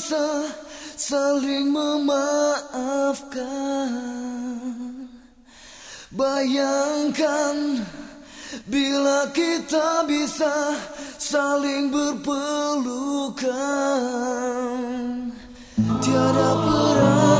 bisa saling memaafkan. Bayangkan bila kita bisa saling berpelukan. Tiada Tiada